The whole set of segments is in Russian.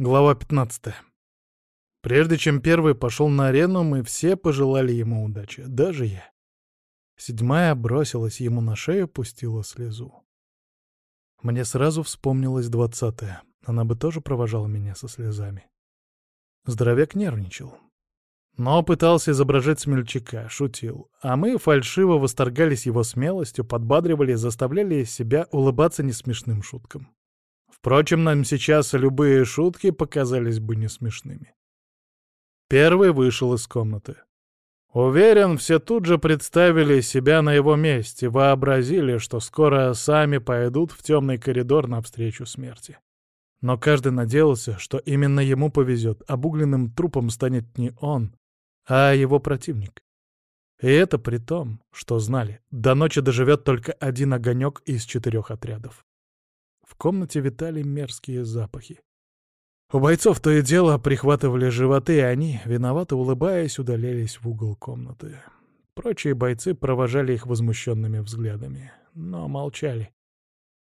Глава 15. Прежде чем первый пошел на арену, мы все пожелали ему удачи, даже я. Седьмая бросилась ему на шею, пустила слезу. Мне сразу вспомнилась двадцатая. Она бы тоже провожала меня со слезами. Здоровяк нервничал. Но пытался изображать смельчака, шутил. А мы фальшиво восторгались его смелостью, подбадривали, заставляли себя улыбаться несмешным шуткам. Впрочем, нам сейчас любые шутки показались бы не смешными. Первый вышел из комнаты. Уверен, все тут же представили себя на его месте, вообразили, что скоро сами пойдут в темный коридор навстречу смерти. Но каждый надеялся, что именно ему повезет, обугленным трупом станет не он, а его противник. И это при том, что знали, до ночи доживет только один огонек из четырех отрядов. В комнате витали мерзкие запахи. У бойцов то и дело прихватывали животы, и они, виновато улыбаясь, удалялись в угол комнаты. Прочие бойцы провожали их возмущенными взглядами, но молчали.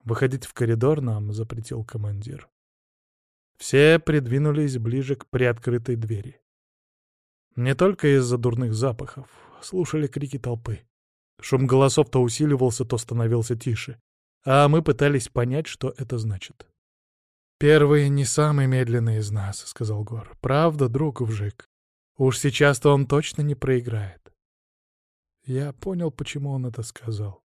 Выходить в коридор нам запретил командир. Все придвинулись ближе к приоткрытой двери. Не только из-за дурных запахов, слушали крики толпы. Шум голосов то усиливался, то становился тише а мы пытались понять, что это значит. «Первый не самый медленный из нас», — сказал Гор. «Правда, друг Вжик? Уж сейчас-то он точно не проиграет». Я понял, почему он это сказал.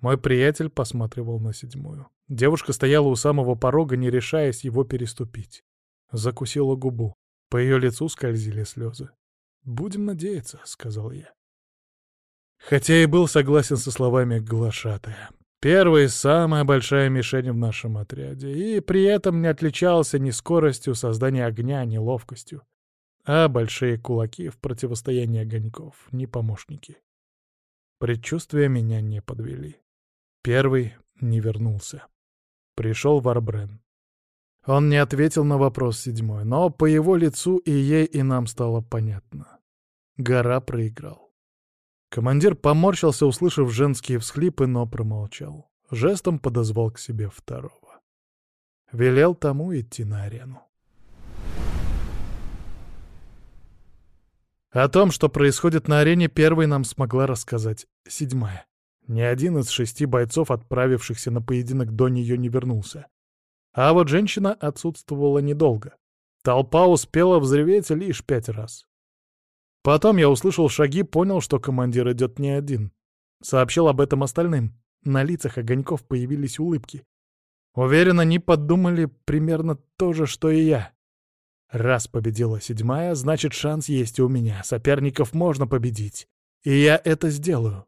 Мой приятель посматривал на седьмую. Девушка стояла у самого порога, не решаясь его переступить. Закусила губу. По ее лицу скользили слезы. «Будем надеяться», — сказал я. Хотя и был согласен со словами глашатая. Первый — самая большая мишень в нашем отряде, и при этом не отличался ни скоростью создания огня, ни ловкостью. А большие кулаки в противостоянии огоньков — не помощники. Предчувствия меня не подвели. Первый не вернулся. Пришел Варбрен. Он не ответил на вопрос седьмой, но по его лицу и ей, и нам стало понятно. Гора проиграл. Командир поморщился, услышав женские всхлипы, но промолчал. Жестом подозвал к себе второго. Велел тому идти на арену. О том, что происходит на арене, первой нам смогла рассказать седьмая. Ни один из шести бойцов, отправившихся на поединок до нее, не вернулся. А вот женщина отсутствовала недолго. Толпа успела взреветь лишь пять раз. Потом я услышал шаги, понял, что командир идет не один. Сообщил об этом остальным. На лицах огоньков появились улыбки. Уверен, они подумали примерно то же, что и я. Раз победила седьмая, значит, шанс есть у меня. Соперников можно победить. И я это сделаю.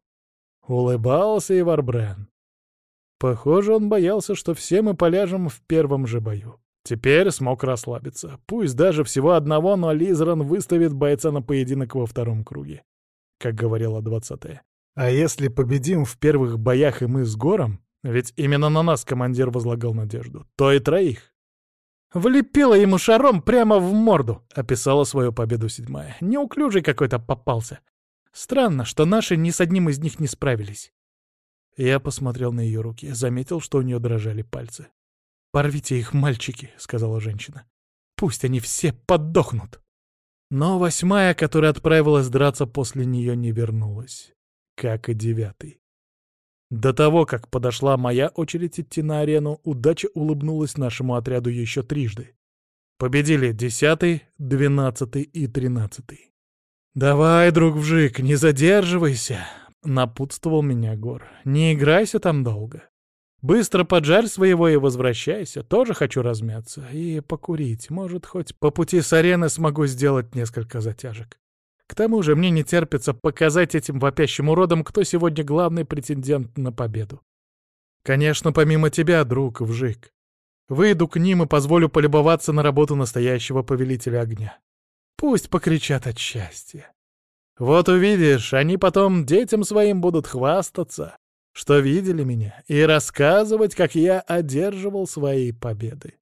Улыбался и Варбрен. Похоже, он боялся, что все мы поляжем в первом же бою. Теперь смог расслабиться. Пусть даже всего одного, но Лизеран выставит бойца на поединок во втором круге. Как говорила двадцатая. А если победим в первых боях и мы с Гором, ведь именно на нас командир возлагал надежду, то и троих. «Влепила ему шаром прямо в морду», — описала свою победу седьмая. «Неуклюжий какой-то попался. Странно, что наши ни с одним из них не справились». Я посмотрел на ее руки, заметил, что у нее дрожали пальцы. «Порвите их, мальчики», — сказала женщина. «Пусть они все подохнут». Но восьмая, которая отправилась драться после нее, не вернулась. Как и девятый. До того, как подошла моя очередь идти на арену, удача улыбнулась нашему отряду еще трижды. Победили десятый, двенадцатый и тринадцатый. «Давай, друг Вжик, не задерживайся!» — напутствовал меня Гор. «Не играйся там долго. Быстро поджарь своего и возвращайся. Тоже хочу размяться. И покурить. Может, хоть по пути с арены смогу сделать несколько затяжек. К тому же мне не терпится показать этим вопящим уродам, кто сегодня главный претендент на победу. Конечно, помимо тебя, друг, Вжик. Выйду к ним и позволю полюбоваться на работу настоящего повелителя огня. Пусть покричат от счастья. Вот увидишь, они потом детям своим будут хвастаться, что видели меня, и рассказывать, как я одерживал свои победы.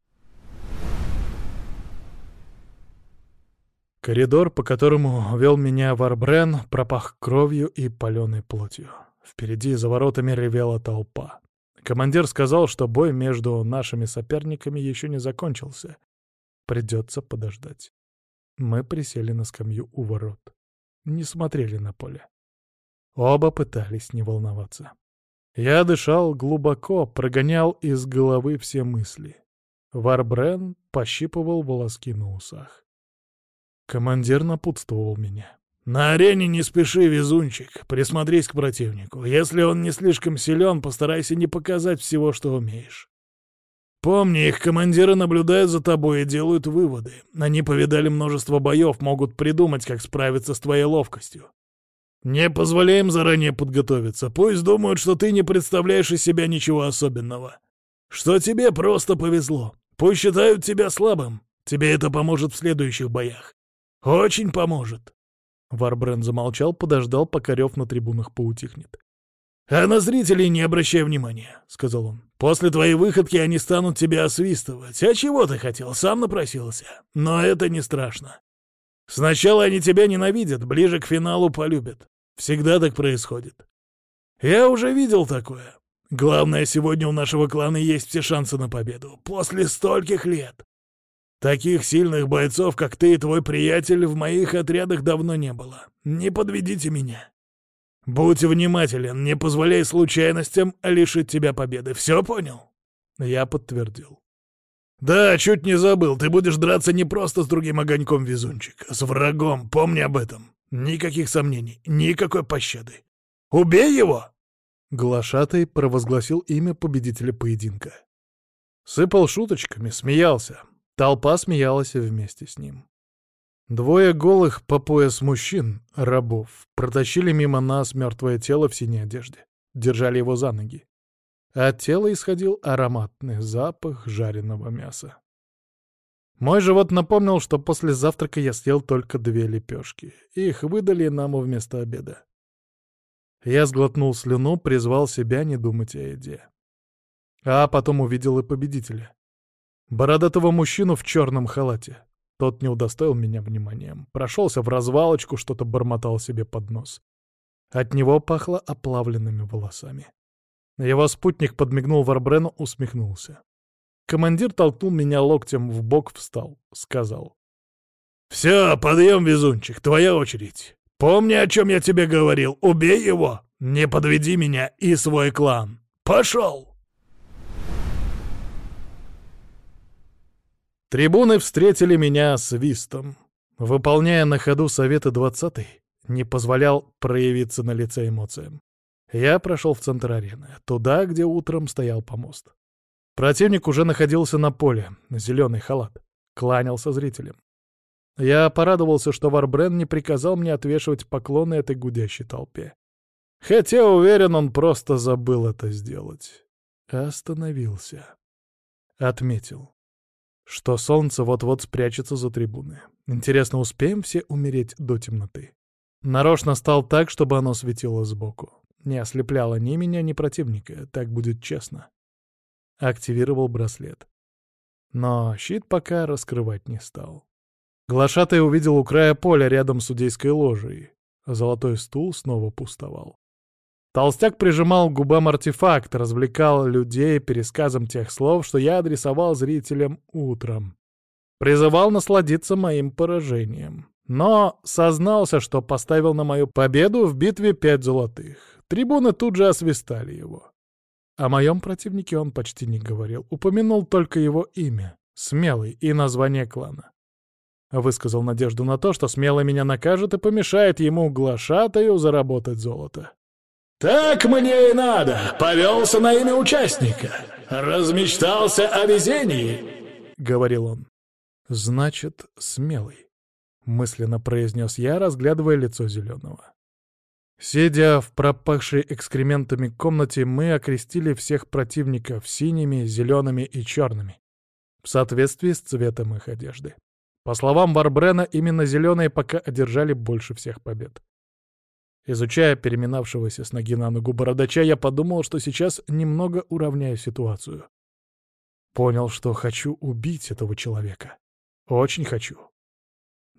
Коридор, по которому вел меня Варбрен, пропах кровью и паленой плотью. Впереди за воротами ревела толпа. Командир сказал, что бой между нашими соперниками еще не закончился. Придется подождать. Мы присели на скамью у ворот. Не смотрели на поле. Оба пытались не волноваться. Я дышал глубоко, прогонял из головы все мысли. Варбрен пощипывал волоски на усах. Командир напутствовал меня. «На арене не спеши, везунчик, присмотрись к противнику. Если он не слишком силен, постарайся не показать всего, что умеешь. Помни, их командиры наблюдают за тобой и делают выводы. Они повидали множество боев, могут придумать, как справиться с твоей ловкостью. Не позволяй им заранее подготовиться. Пусть думают, что ты не представляешь из себя ничего особенного. Что тебе просто повезло. Пусть считают тебя слабым. Тебе это поможет в следующих боях. Очень поможет. Варбрен замолчал, подождал, пока рев на трибунах поутихнет. «А на зрителей не обращай внимания», — сказал он. «После твоей выходки они станут тебя освистывать. А чего ты хотел? Сам напросился. Но это не страшно. Сначала они тебя ненавидят, ближе к финалу полюбят. Всегда так происходит. Я уже видел такое. Главное, сегодня у нашего клана есть все шансы на победу. После стольких лет. Таких сильных бойцов, как ты и твой приятель, в моих отрядах давно не было. Не подведите меня. Будь внимателен, не позволяй случайностям лишить тебя победы. Все понял?» Я подтвердил. «Да, чуть не забыл. Ты будешь драться не просто с другим огоньком, везунчик, а с врагом. Помни об этом. Никаких сомнений, никакой пощады. Убей его!» Глашатый провозгласил имя победителя поединка. Сыпал шуточками, смеялся. Толпа смеялась вместе с ним. Двое голых по пояс мужчин, рабов, протащили мимо нас мертвое тело в синей одежде. Держали его за ноги. От тела исходил ароматный запах жареного мяса. Мой живот напомнил, что после завтрака я съел только две лепешки. Их выдали нам вместо обеда. Я сглотнул слюну, призвал себя не думать о еде. А потом увидел и победителя. Бородатого мужчину в черном халате. Тот не удостоил меня вниманием. Прошелся в развалочку, что-то бормотал себе под нос. От него пахло оплавленными волосами. Его спутник подмигнул Варбрену, усмехнулся. Командир толкнул меня локтем в бок, встал, сказал. «Все, подъем, везунчик, твоя очередь. Помни, о чем я тебе говорил. Убей его, не подведи меня и свой клан. Пошел!» Трибуны встретили меня свистом. Выполняя на ходу советы двадцатый, не позволял проявиться на лице эмоциям. Я прошел в центр арены, туда, где утром стоял помост. Противник уже находился на поле, зеленый халат, кланялся зрителям. Я порадовался, что Варбрен не приказал мне отвешивать поклоны этой гудящей толпе. Хотя, уверен, он просто забыл это сделать. Остановился. Отметил что солнце вот-вот спрячется за трибуны. Интересно, успеем все умереть до темноты? Нарочно стал так, чтобы оно светило сбоку. Не ослепляло ни меня, ни противника, так будет честно. Активировал браслет. Но щит пока раскрывать не стал. Глашатай увидел у края поля рядом с судейской ложей. Золотой стул снова пустовал. Толстяк прижимал к губам артефакт, развлекал людей пересказом тех слов, что я адресовал зрителям утром. Призывал насладиться моим поражением. Но сознался, что поставил на мою победу в битве пять золотых. Трибуны тут же освистали его. О моем противнике он почти не говорил, упомянул только его имя, Смелый, и название клана. Высказал надежду на то, что Смелый меня накажет и помешает ему глашатаю заработать золото. «Так мне и надо. Повелся на имя участника. Размечтался о везении», — говорил он. «Значит, смелый», — мысленно произнес я, разглядывая лицо Зеленого. Сидя в пропахшей экскрементами комнате, мы окрестили всех противников синими, зелеными и черными, в соответствии с цветом их одежды. По словам Барбрена, именно зеленые пока одержали больше всех побед. Изучая переминавшегося с ноги на ногу бородача, я подумал, что сейчас немного уравняю ситуацию. Понял, что хочу убить этого человека. Очень хочу.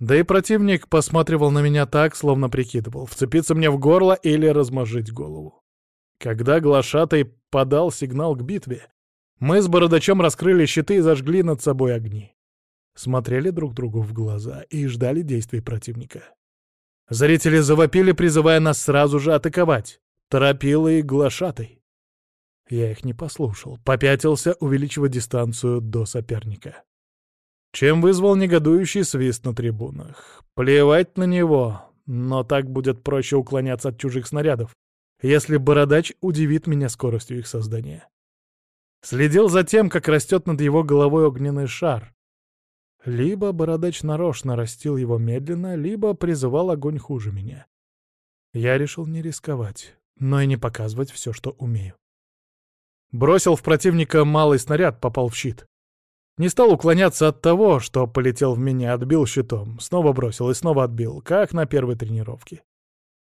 Да и противник посматривал на меня так, словно прикидывал, вцепиться мне в горло или размозжить голову. Когда глашатай подал сигнал к битве, мы с бородачом раскрыли щиты и зажгли над собой огни. смотрели друг другу в глаза и ждали действий противника. Зрители завопили, призывая нас сразу же атаковать. Торопила и глашатай. Я их не послушал, попятился, увеличивая дистанцию до соперника. Чем вызвал негодующий свист на трибунах. Плевать на него, но так будет проще уклоняться от чужих снарядов, если бородач удивит меня скоростью их создания. Следил за тем, как растет над его головой огненный шар. Либо бородач нарочно растил его медленно, либо призывал огонь хуже меня. Я решил не рисковать, но и не показывать все, что умею. Бросил в противника малый снаряд, попал в щит. Не стал уклоняться от того, что полетел в меня, отбил щитом, снова бросил и снова отбил, как на первой тренировке.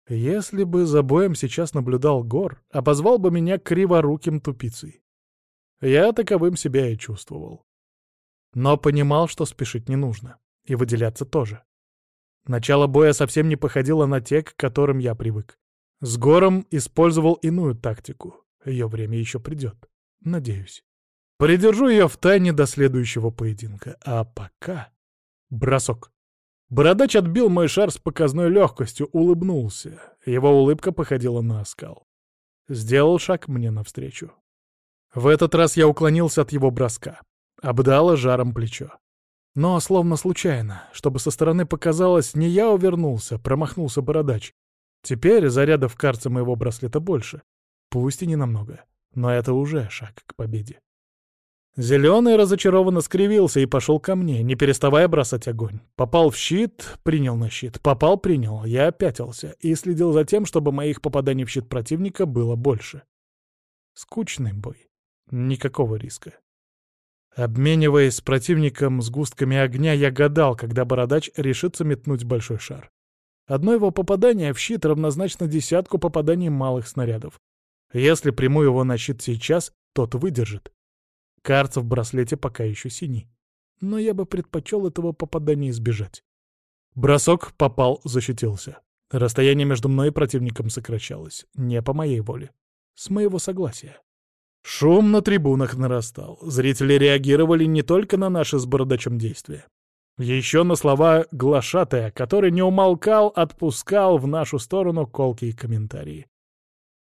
Если бы за боем сейчас наблюдал Гор, обозвал бы меня криворуким тупицей. Я таковым себя и чувствовал. Но понимал, что спешить не нужно. И выделяться тоже. Начало боя совсем не походило на те, к которым я привык. С Гором использовал иную тактику. Ее время еще придет. Надеюсь. Придержу ее в тайне до следующего поединка. А пока... Бросок. Бородач отбил мой шар с показной легкостью, улыбнулся. Его улыбка походила на оскал. Сделал шаг мне навстречу. В этот раз я уклонился от его броска. Обдало жаром плечо. Но словно случайно, чтобы со стороны показалось, не я увернулся, промахнулся бородач. Теперь зарядов карца моего браслета больше. Пусть и не намного, но это уже шаг к победе. Зеленый разочарованно скривился и пошел ко мне, не переставая бросать огонь. Попал в щит, принял на щит. Попал, принял. Я опятился и следил за тем, чтобы моих попаданий в щит противника было больше. Скучный бой. Никакого риска. Обмениваясь с противником сгустками огня, я гадал, когда бородач решится метнуть большой шар. Одно его попадание в щит равнозначно десятку попаданий малых снарядов. Если приму его на щит сейчас, тот выдержит. Карц в браслете пока еще синий. Но я бы предпочел этого попадания избежать. Бросок попал, защитился. Расстояние между мной и противником сокращалось. Не по моей воле. С моего согласия. Шум на трибунах нарастал. Зрители реагировали не только на наши с бородачом действия. Еще на слова глашатая, который не умолкал, отпускал в нашу сторону колкие комментарии.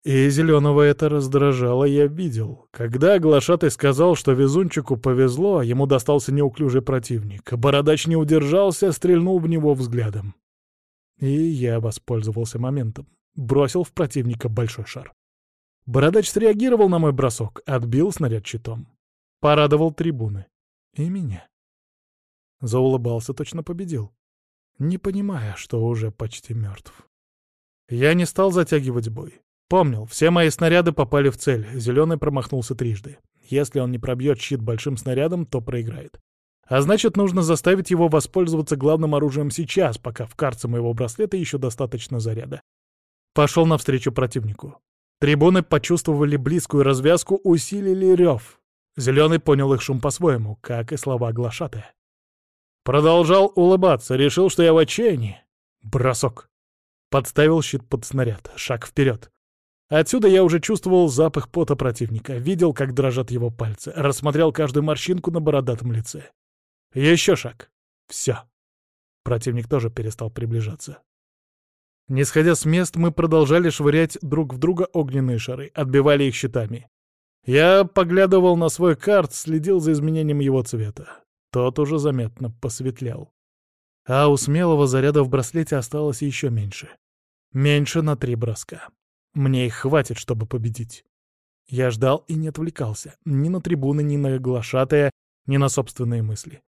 И Зеленого это раздражало, я видел. Когда глашатый сказал, что везунчику повезло, ему достался неуклюжий противник. Бородач не удержался, стрельнул в него взглядом. И я воспользовался моментом. Бросил в противника большой шар. Бородач среагировал на мой бросок, отбил снаряд щитом. Порадовал трибуны. И меня. Заулыбался, точно победил. Не понимая, что уже почти мертв. Я не стал затягивать бой. Помнил, все мои снаряды попали в цель, зеленый промахнулся трижды. Если он не пробьет щит большим снарядом, то проиграет. А значит, нужно заставить его воспользоваться главным оружием сейчас, пока в карце моего браслета еще достаточно заряда. Пошел навстречу противнику. Трибуны почувствовали близкую развязку, усилили рев. Зеленый понял их шум по-своему, как и слова глашатая. Продолжал улыбаться, решил, что я в отчаянии. Бросок. Подставил щит под снаряд. Шаг вперед. Отсюда я уже чувствовал запах пота противника, видел, как дрожат его пальцы, рассмотрел каждую морщинку на бородатом лице. Еще шаг. Все. Противник тоже перестал приближаться. Не сходя с мест, мы продолжали швырять друг в друга огненные шары, отбивали их щитами. Я поглядывал на свой карт, следил за изменением его цвета. Тот уже заметно посветлял. А у смелого заряда в браслете осталось еще меньше. Меньше на три броска. Мне их хватит, чтобы победить. Я ждал и не отвлекался. Ни на трибуны, ни на глашатая, ни на собственные мысли.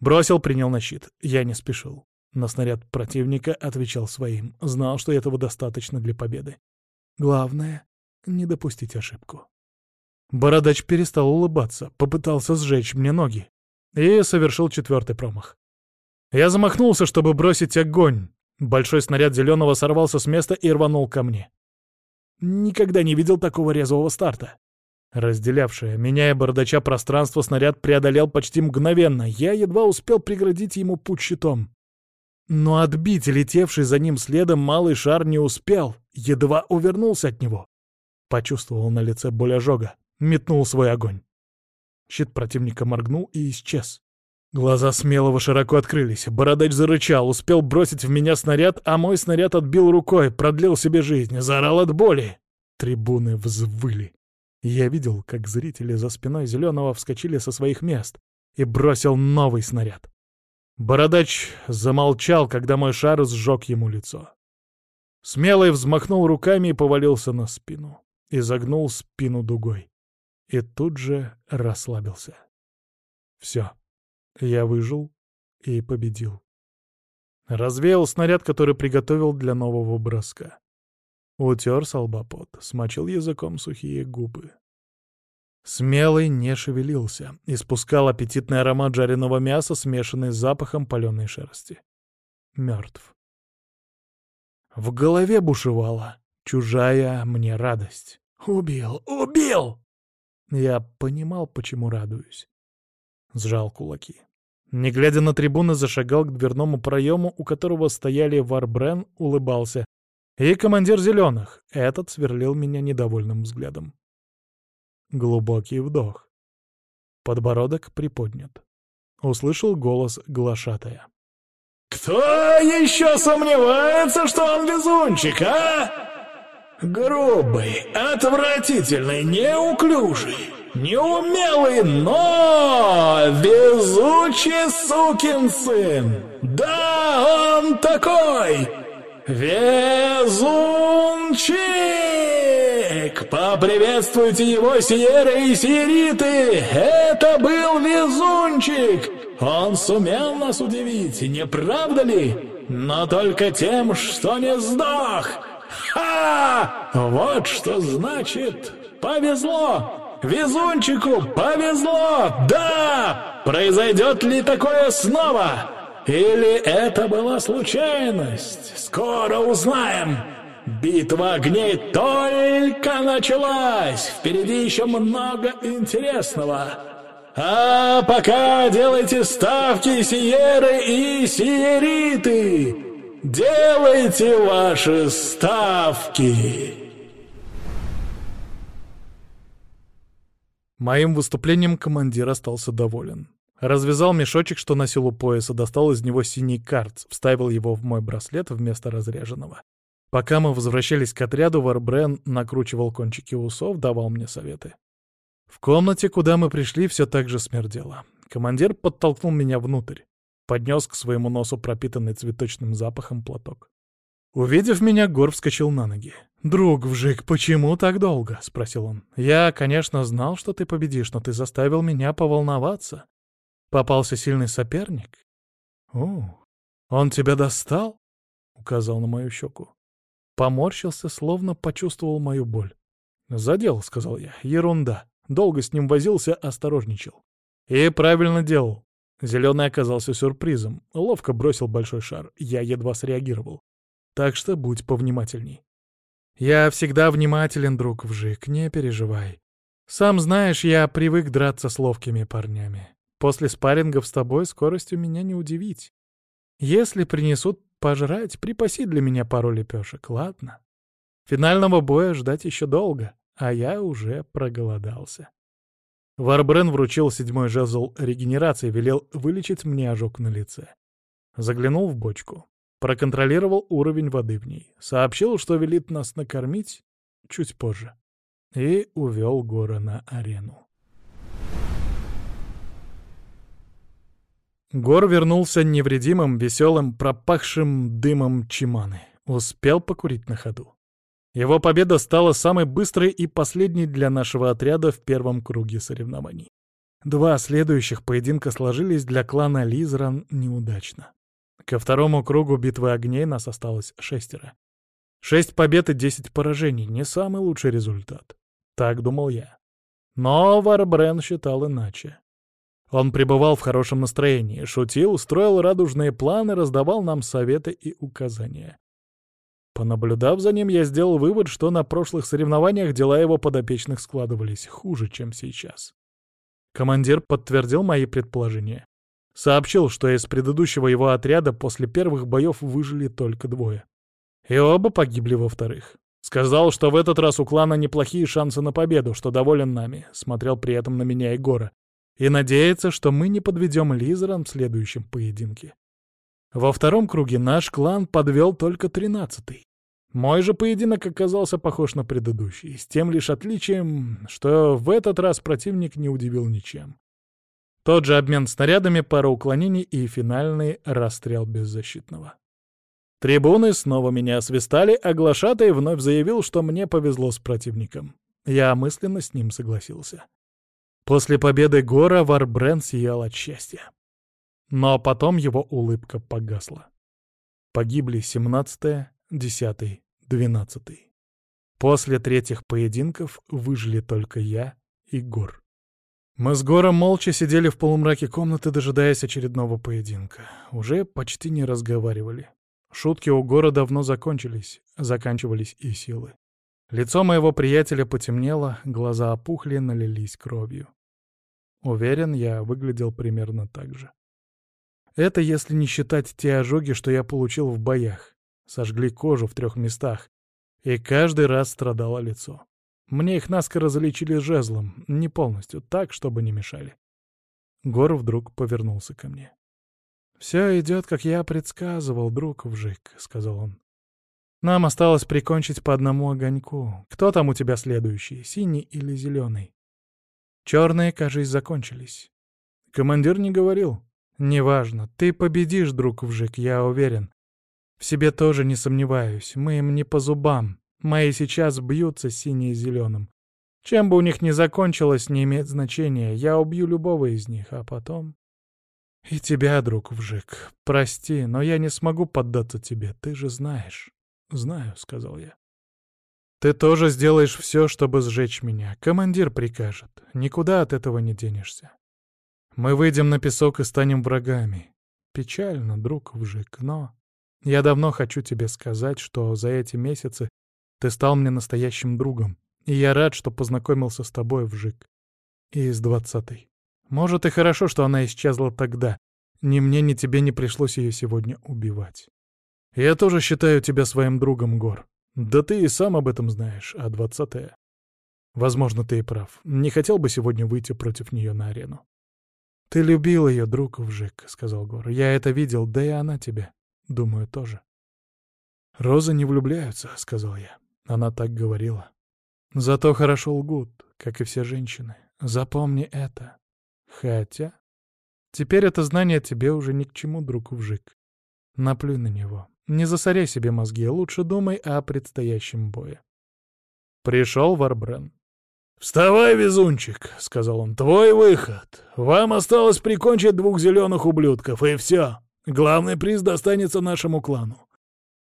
Бросил, принял на щит. Я не спешил. На снаряд противника отвечал своим. Знал, что этого достаточно для победы. Главное — не допустить ошибку. Бородач перестал улыбаться, попытался сжечь мне ноги. И совершил четвертый промах. Я замахнулся, чтобы бросить огонь. Большой снаряд зеленого сорвался с места и рванул ко мне. Никогда не видел такого резвого старта. Разделявшее меня и бардача пространство снаряд преодолел почти мгновенно. Я едва успел преградить ему путь щитом. Но отбить летевший за ним следом малый шар не успел, едва увернулся от него. Почувствовал на лице боль ожога, метнул свой огонь. Щит противника моргнул и исчез. Глаза смелого широко открылись. Бородач зарычал, успел бросить в меня снаряд, а мой снаряд отбил рукой, продлил себе жизнь, заорал от боли. Трибуны взвыли. Я видел, как зрители за спиной Зеленого вскочили со своих мест и бросил новый снаряд. Бородач замолчал, когда мой шар сжег ему лицо. Смелый взмахнул руками и повалился на спину. И загнул спину дугой. И тут же расслабился. Все. Я выжил и победил. Развеял снаряд, который приготовил для нового броска. Утер салбопот, смочил языком сухие губы. Смелый не шевелился, испускал аппетитный аромат жареного мяса, смешанный с запахом паленой шерсти. Мертв. В голове бушевала чужая мне радость. «Убил! Убил!» Я понимал, почему радуюсь. Сжал кулаки. Не глядя на трибуны, зашагал к дверному проему, у которого стояли Варбрен, улыбался. И командир «Зеленых». Этот сверлил меня недовольным взглядом. Глубокий вдох. Подбородок приподнят. Услышал голос глашатая. «Кто еще сомневается, что он везунчик, а? Грубый, отвратительный, неуклюжий, неумелый, но везучий сукин сын! Да, он такой! Везунчик! Поприветствуйте его, Сиеры и Сиериты! Это был Везунчик! Он сумел нас удивить, не правда ли? Но только тем, что не сдох! Ха! Вот что значит «повезло». Везунчику повезло! Да! Произойдет ли такое снова? Или это была случайность? Скоро узнаем. Битва огней только началась. Впереди еще много интересного. А пока делайте ставки, сиеры и сиериты. Делайте ваши ставки. Моим выступлением командир остался доволен. Развязал мешочек, что носил у пояса, достал из него синий карц, вставил его в мой браслет вместо разряженного. Пока мы возвращались к отряду, Варбрен накручивал кончики усов, давал мне советы. В комнате, куда мы пришли, все так же смердело. Командир подтолкнул меня внутрь, поднес к своему носу пропитанный цветочным запахом платок. Увидев меня, Гор вскочил на ноги. «Друг Вжик, почему так долго?» — спросил он. «Я, конечно, знал, что ты победишь, но ты заставил меня поволноваться. Попался сильный соперник?» «О, он тебя достал?» — указал на мою щеку. Поморщился, словно почувствовал мою боль. «Задел», — сказал я. «Ерунда. Долго с ним возился, осторожничал. И правильно делал. Зеленый оказался сюрпризом. Ловко бросил большой шар. Я едва среагировал. Так что будь повнимательней. Я всегда внимателен, друг Вжик, не переживай. Сам знаешь, я привык драться с ловкими парнями. После спаррингов с тобой скоростью меня не удивить. Если принесут пожрать, припаси для меня пару лепешек, ладно? Финального боя ждать еще долго а я уже проголодался. Варбрен вручил седьмой жезл регенерации, велел вылечить мне ожог на лице. Заглянул в бочку, проконтролировал уровень воды в ней, сообщил, что велит нас накормить чуть позже, и увел Гора на арену. Гор вернулся невредимым, веселым, пропахшим дымом чиманы. Успел покурить на ходу. Его победа стала самой быстрой и последней для нашего отряда в первом круге соревнований. Два следующих поединка сложились для клана Лизран неудачно. Ко второму кругу битвы огней нас осталось шестеро. Шесть побед и десять поражений — не самый лучший результат. Так думал я. Но Варбрен считал иначе. Он пребывал в хорошем настроении, шутил, строил радужные планы, раздавал нам советы и указания. Понаблюдав за ним, я сделал вывод, что на прошлых соревнованиях дела его подопечных складывались хуже, чем сейчас. Командир подтвердил мои предположения. Сообщил, что из предыдущего его отряда после первых боев выжили только двое. И оба погибли во вторых. Сказал, что в этот раз у клана неплохие шансы на победу, что доволен нами. Смотрел при этом на меня и Гора. и надеяться, что мы не подведем Лизером в следующем поединке. Во втором круге наш клан подвел только тринадцатый. Мой же поединок оказался похож на предыдущий, с тем лишь отличием, что в этот раз противник не удивил ничем. Тот же обмен снарядами, пара уклонений и финальный расстрел беззащитного. Трибуны снова меня освистали, а глашатай вновь заявил, что мне повезло с противником. Я мысленно с ним согласился. После победы Гора Варбрен сиял от счастья. Но потом его улыбка погасла. Погибли 17 10 12 После третьих поединков выжили только я и Гор. Мы с Гором молча сидели в полумраке комнаты, дожидаясь очередного поединка. Уже почти не разговаривали. Шутки у Гора давно закончились, заканчивались и силы. Лицо моего приятеля потемнело, глаза опухли, налились кровью. Уверен, я выглядел примерно так же. Это если не считать те ожоги, что я получил в боях. Сожгли кожу в трех местах, и каждый раз страдало лицо. Мне их наскоро залечили жезлом, не полностью, так, чтобы не мешали. Гор вдруг повернулся ко мне. «Все идет, как я предсказывал, друг Вжик», — сказал он. «Нам осталось прикончить по одному огоньку. Кто там у тебя следующий, синий или зеленый?» Черные, кажись, закончились. Командир не говорил. «Неважно. Ты победишь, друг Вжик, я уверен. В себе тоже не сомневаюсь. Мы им не по зубам. Мои сейчас бьются синий и зеленым. Чем бы у них ни закончилось, не имеет значения. Я убью любого из них, а потом... И тебя, друг Вжик. Прости, но я не смогу поддаться тебе, ты же знаешь. Знаю, — сказал я. Ты тоже сделаешь все, чтобы сжечь меня. Командир прикажет. Никуда от этого не денешься. Мы выйдем на песок и станем врагами. Печально, друг Вжик, но... Я давно хочу тебе сказать, что за эти месяцы ты стал мне настоящим другом, и я рад, что познакомился с тобой, Вжик. И с двадцатой. Может, и хорошо, что она исчезла тогда. Ни мне, ни тебе не пришлось ее сегодня убивать. Я тоже считаю тебя своим другом, Гор. Да ты и сам об этом знаешь, а двадцатая... Возможно, ты и прав. Не хотел бы сегодня выйти против нее на арену. «Ты любил ее, друг Вжик», — сказал Гор. «Я это видел, да и она тебя. Думаю, тоже». «Розы не влюбляются», — сказал я. Она так говорила. «Зато хорошо лгут, как и все женщины. Запомни это. Хотя...» «Теперь это знание тебе уже ни к чему, друг Вжик. Наплюй на него. Не засоряй себе мозги, лучше думай о предстоящем бое. Пришел Варбрен. «Вставай, везунчик», — сказал он, — «твой выход. Вам осталось прикончить двух зеленых ублюдков, и все. Главный приз достанется нашему клану.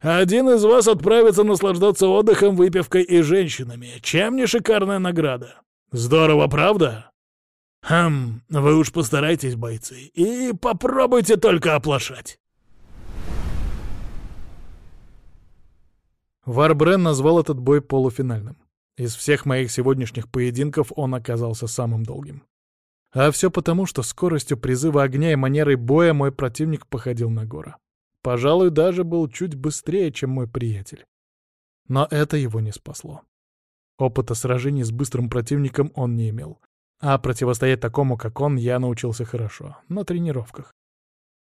Один из вас отправится наслаждаться отдыхом, выпивкой и женщинами. Чем не шикарная награда? Здорово, правда? Хм, вы уж постарайтесь, бойцы, и попробуйте только оплошать. Варбрен назвал этот бой полуфинальным. Из всех моих сегодняшних поединков он оказался самым долгим. А все потому, что скоростью призыва огня и манерой боя мой противник походил на гора. Пожалуй, даже был чуть быстрее, чем мой приятель. Но это его не спасло. Опыта сражений с быстрым противником он не имел. А противостоять такому, как он, я научился хорошо, на тренировках.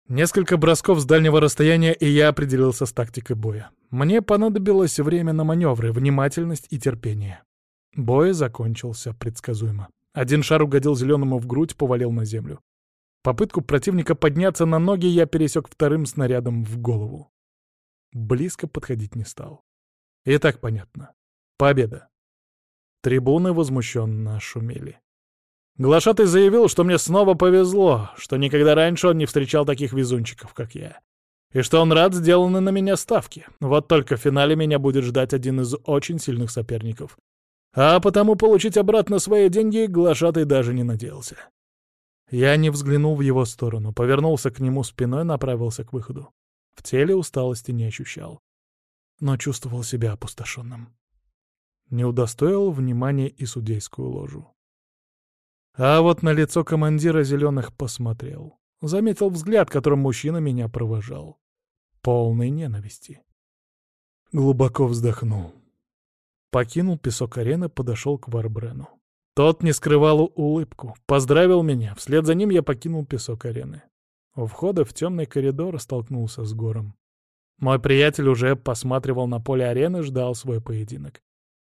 Несколько бросков с дальнего расстояния, и я определился с тактикой боя. Мне понадобилось время на маневры, внимательность и терпение. Бой закончился предсказуемо. Один шар угодил зеленому в грудь, повалил на землю. Попытку противника подняться на ноги я пересек вторым снарядом в голову. Близко подходить не стал. И так понятно. Победа. Трибуны возмущенно шумели. Глашатый заявил, что мне снова повезло, что никогда раньше он не встречал таких везунчиков, как я. И что он рад сделанной на меня ставки. Вот только в финале меня будет ждать один из очень сильных соперников. А потому получить обратно свои деньги Глашатый даже не надеялся. Я не взглянул в его сторону, повернулся к нему спиной, направился к выходу. В теле усталости не ощущал, но чувствовал себя опустошенным. Не удостоил внимания и судейскую ложу. А вот на лицо командира зеленых посмотрел. Заметил взгляд, которым мужчина меня провожал. Полной ненависти. Глубоко вздохнул. Покинул песок арены, подошел к Варбрену. Тот не скрывал улыбку, поздравил меня. Вслед за ним я покинул песок арены. У входа в темный коридор столкнулся с гором. Мой приятель уже посматривал на поле арены, ждал свой поединок.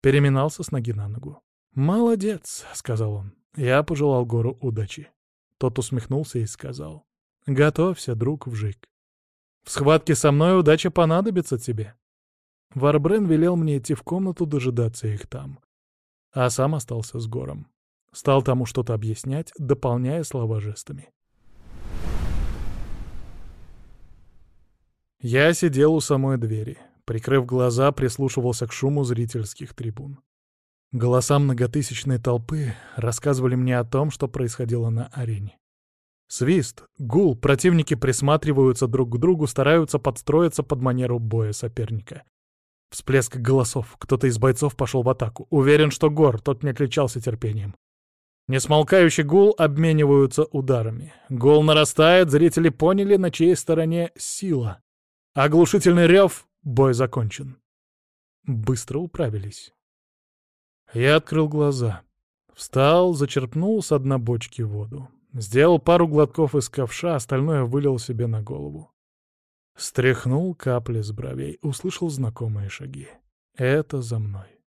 Переминался с ноги на ногу. «Молодец», — сказал он. Я пожелал гору удачи. Тот усмехнулся и сказал. «Готовься, друг Вжик. В схватке со мной удача понадобится тебе». Варбрен велел мне идти в комнату дожидаться их там а сам остался с гором. Стал тому что-то объяснять, дополняя слова жестами. Я сидел у самой двери, прикрыв глаза, прислушивался к шуму зрительских трибун. Голоса многотысячной толпы рассказывали мне о том, что происходило на арене. Свист, гул, противники присматриваются друг к другу, стараются подстроиться под манеру боя соперника. Всплеск голосов. Кто-то из бойцов пошел в атаку. Уверен, что Гор, тот не отличался терпением. Несмолкающий гул обмениваются ударами. Гул нарастает, зрители поняли, на чьей стороне сила. Оглушительный рев, бой закончен. Быстро управились. Я открыл глаза. Встал, зачерпнул с дна бочки воду. Сделал пару глотков из ковша, остальное вылил себе на голову. Стряхнул капли с бровей, услышал знакомые шаги. Это за мной.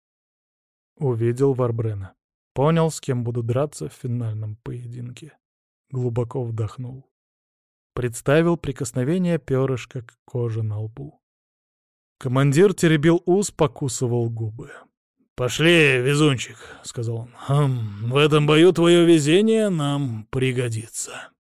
Увидел Варбрена. Понял, с кем буду драться в финальном поединке. Глубоко вдохнул. Представил прикосновение перышка к коже на лбу. Командир теребил ус, покусывал губы. «Пошли, везунчик», — сказал он. «Хм, «В этом бою твое везение нам пригодится».